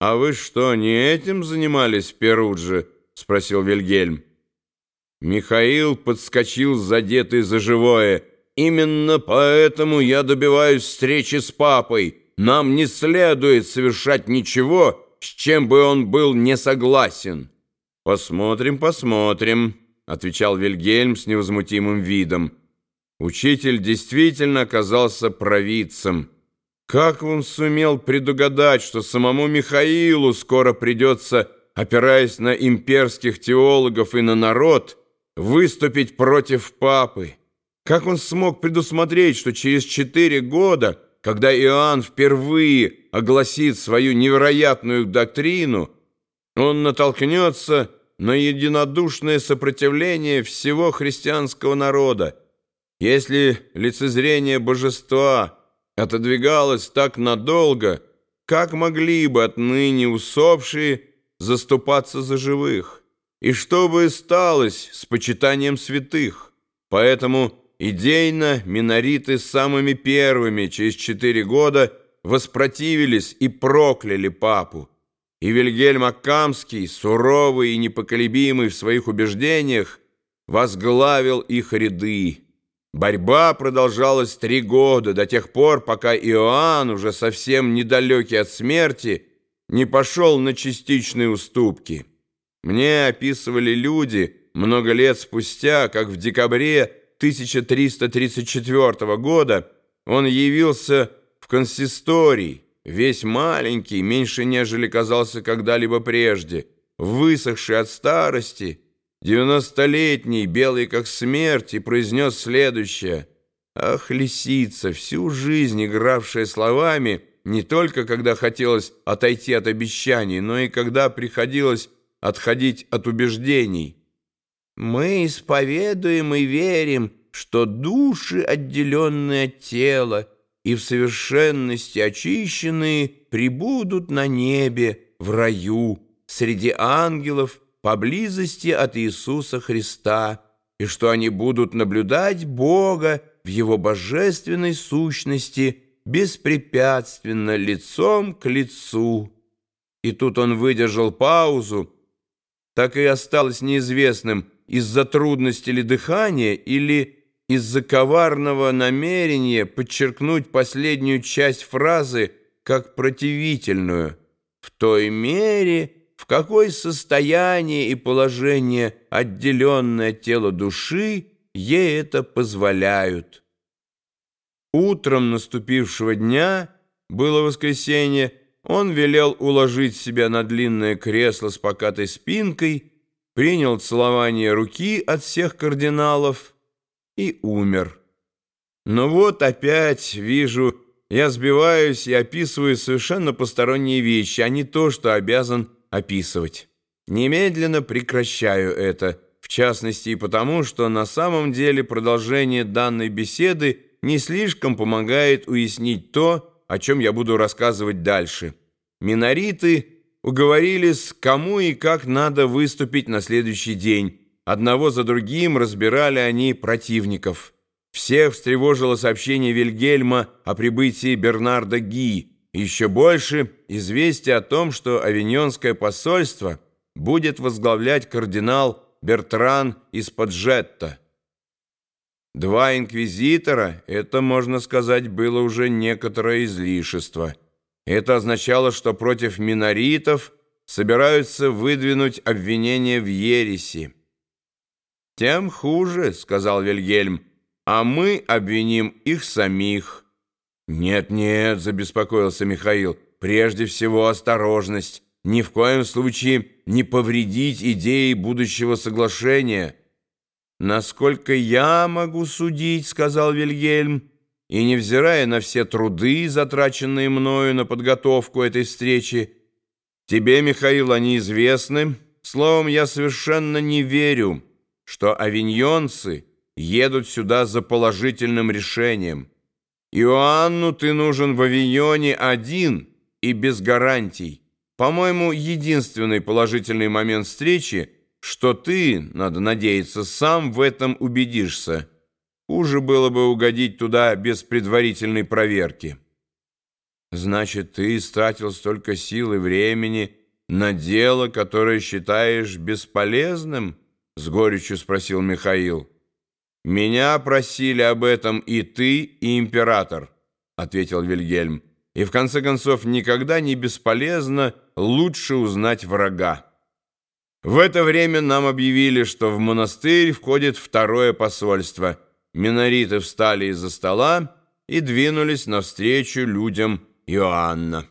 «А вы что, не этим занимались в Перудже?» — спросил Вильгельм. Михаил подскочил, задетый за живое. «Именно поэтому я добиваюсь встречи с папой. Нам не следует совершать ничего, с чем бы он был не согласен». «Посмотрим, посмотрим», — отвечал Вильгельм с невозмутимым видом. Учитель действительно оказался провидцем. Как он сумел предугадать, что самому Михаилу скоро придется, опираясь на имперских теологов и на народ, выступить против папы? Как он смог предусмотреть, что через четыре года, когда Иоанн впервые огласит свою невероятную доктрину, он натолкнется на единодушное сопротивление всего христианского народа? Если лицезрение божества – отодвигалась так надолго, как могли бы отныне усопшие заступаться за живых? И что бы сталось с почитанием святых? Поэтому идейно минориты самыми первыми через четыре года воспротивились и прокляли папу. И Вильгельм Акамский, суровый и непоколебимый в своих убеждениях, возглавил их ряды. Борьба продолжалась три года, до тех пор, пока Иоанн, уже совсем недалекий от смерти, не пошел на частичные уступки. Мне описывали люди много лет спустя, как в декабре 1334 года он явился в консисторий, весь маленький, меньше нежели казался когда-либо прежде, высохший от старости, Девяностолетний, белый как смерть, и произнес следующее. Ах, лисица, всю жизнь игравшая словами, не только когда хотелось отойти от обещаний, но и когда приходилось отходить от убеждений. Мы исповедуем и верим, что души, отделенные от тела и в совершенности очищенные, прибудут на небе, в раю, среди ангелов, поблизости от Иисуса Христа, и что они будут наблюдать Бога в Его божественной сущности беспрепятственно лицом к лицу. И тут он выдержал паузу, так и осталось неизвестным, из-за трудности ли дыхания или из-за коварного намерения подчеркнуть последнюю часть фразы как противительную. В той мере, в какое состояние и положение отделенное тело души ей это позволяют. Утром наступившего дня, было воскресенье, он велел уложить себя на длинное кресло с покатой спинкой, принял целование руки от всех кардиналов и умер. Но вот опять вижу, я сбиваюсь и описываю совершенно посторонние вещи, а не то, что обязан описывать. Немедленно прекращаю это, в частности и потому, что на самом деле продолжение данной беседы не слишком помогает уяснить то, о чем я буду рассказывать дальше. Минориты уговорились, кому и как надо выступить на следующий день. Одного за другим разбирали они противников. Всех встревожило сообщение Вильгельма о прибытии Бернарда Ги, еще больше известие о том, что авиньонское посольство будет возглавлять кардинал Бертран из Паджетта. Два инквизитора – это, можно сказать, было уже некоторое излишество. Это означало, что против миноритов собираются выдвинуть обвинение в ереси. «Тем хуже», – сказал Вильгельм, – «а мы обвиним их самих». «Нет-нет», — забеспокоился Михаил, — «прежде всего осторожность. Ни в коем случае не повредить идеи будущего соглашения». «Насколько я могу судить», — сказал Вильгельм, «и невзирая на все труды, затраченные мною на подготовку этой встречи, тебе, Михаил, они известны. Словом, я совершенно не верю, что авиньонцы едут сюда за положительным решением». Иоанну ты нужен в авиньоне один и без гарантий. По-моему, единственный положительный момент встречи, что ты, надо надеяться, сам в этом убедишься. Хуже было бы угодить туда без предварительной проверки». Значит, ты истратил столько сил и времени на дело, которое считаешь бесполезным? С горечью спросил Михаил. Меня просили об этом и ты, и император, ответил Вильгельм. И в конце концов, никогда не бесполезно лучше узнать врага. В это время нам объявили, что в монастырь входит второе посольство. Минориты встали из-за стола и двинулись навстречу людям Иоанна.